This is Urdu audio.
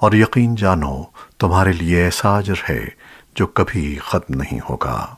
اور یقین جانو تمہارے لیے ایسا اجر ہے جو کبھی ختم نہیں ہوگا۔